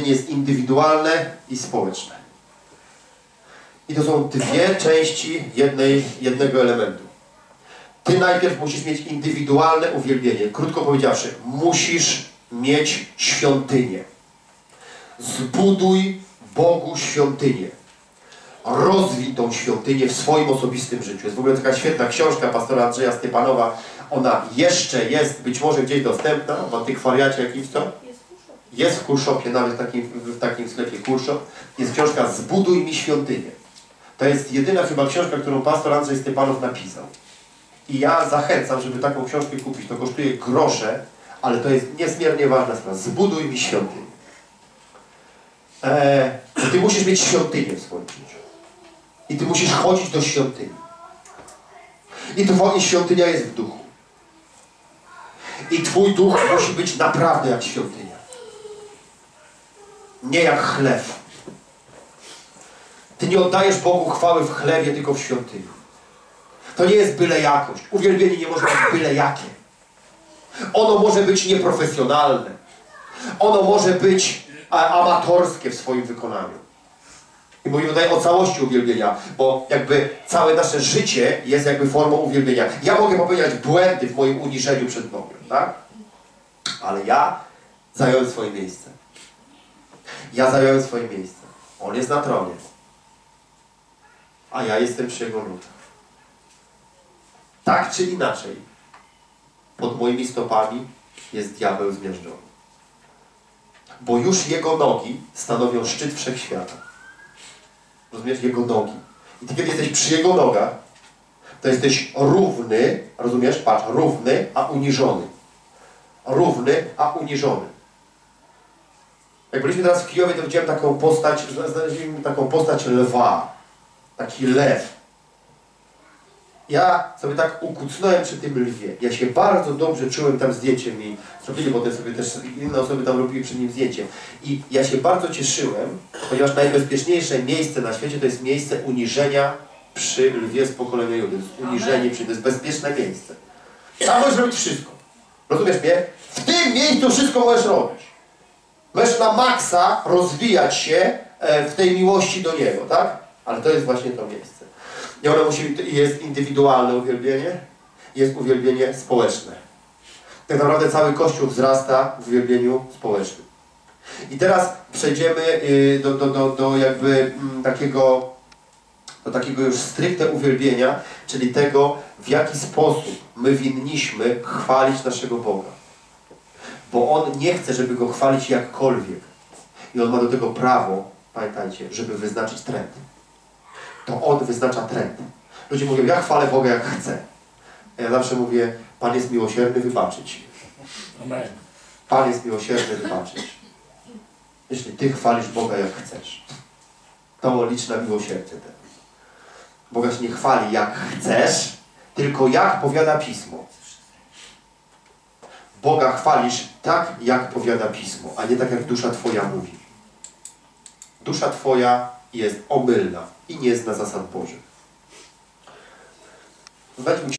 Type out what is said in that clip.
uwielbienie jest indywidualne i społeczne. I to są dwie części jednej, jednego elementu. Ty najpierw musisz mieć indywidualne uwielbienie. Krótko powiedziawszy, musisz mieć świątynię. Zbuduj Bogu świątynię. Rozwij tą świątynię w swoim osobistym życiu. Jest w ogóle taka świetna książka pastora Andrzeja Stepanowa. Ona jeszcze jest być może gdzieś dostępna w antykwariacie jakimś co? Jest w Kulszopie, nawet w takim, w takim sklepie Kulszop. Jest książka Zbuduj mi świątynię. To jest jedyna chyba książka, którą pastor Andrzej Stepanow napisał. I ja zachęcam, żeby taką książkę kupić. To kosztuje grosze, ale to jest niezmiernie ważna sprawa. Zbuduj mi świątynię. Eee, ty musisz mieć świątynię w swoim życiu. I ty musisz chodzić do świątyni. I twoja świątynia jest w duchu. I twój duch musi być naprawdę jak świątynia. Nie jak chleb. Ty nie oddajesz Bogu chwały w chlebie, tylko w świątyni. To nie jest byle jakość. Uwielbienie nie może być byle jakie. Ono może być nieprofesjonalne. Ono może być amatorskie w swoim wykonaniu. I mówimy tutaj o całości uwielbienia, bo jakby całe nasze życie jest jakby formą uwielbienia. Ja mogę popełniać błędy w moim uniżeniu przed Bogiem, tak? Ale ja zająłem swoje miejsce. Ja zająłem swoje miejsce. On jest na tronie. A ja jestem przy Jego nutach. Tak czy inaczej, pod moimi stopami jest diabeł zmiażdżony. Bo już Jego nogi stanowią szczyt wszechświata. Rozumiesz? Jego nogi. I ty kiedy jesteś przy Jego nogach, to jesteś równy, rozumiesz? Patrz, równy, a uniżony. Równy, a uniżony. Jak byliśmy teraz w Kijowie, to widziałem taką postać, znaleźliśmy taką postać lwa. Taki lew. Ja sobie tak ukucnąłem przy tym lwie. Ja się bardzo dobrze czułem tam zdjęciem i zrobili potem sobie też inne osoby tam robili przy nim zdjęcie. I ja się bardzo cieszyłem, ponieważ najbezpieczniejsze miejsce na świecie to jest miejsce uniżenia przy lwie z pokolenia Judy. Uniżenie przy, to jest bezpieczne miejsce. Tam możesz robić wszystko. Rozumiesz mnie? W tym miejscu wszystko możesz robić. Możesz na maksa rozwijać się e, w tej miłości do Niego, tak? Ale to jest właśnie to miejsce. I ono musi, jest indywidualne uwielbienie, jest uwielbienie społeczne. Tak naprawdę cały Kościół wzrasta w uwielbieniu społecznym. I teraz przejdziemy y, do, do, do, do jakby mm, takiego, do takiego już stricte uwielbienia, czyli tego, w jaki sposób my winniśmy chwalić naszego Boga. Bo On nie chce, żeby Go chwalić jakkolwiek. I On ma do tego prawo, pamiętajcie, żeby wyznaczyć trend to On wyznacza trend. Ludzie mówią, ja chwalę Boga jak chcę. A ja zawsze mówię, Pan jest miłosierny, wybaczyć. Amen. Pan jest miłosierny, wybaczyć. Jeśli Ty chwalisz Boga jak chcesz, to licz na miłosierdzie ten. Boga się nie chwali jak chcesz, tylko jak powiada Pismo. Boga chwalisz tak, jak powiada Pismo, a nie tak, jak dusza Twoja mówi. Dusza Twoja jest omylna i nie zna zasad Bożych. Weźmy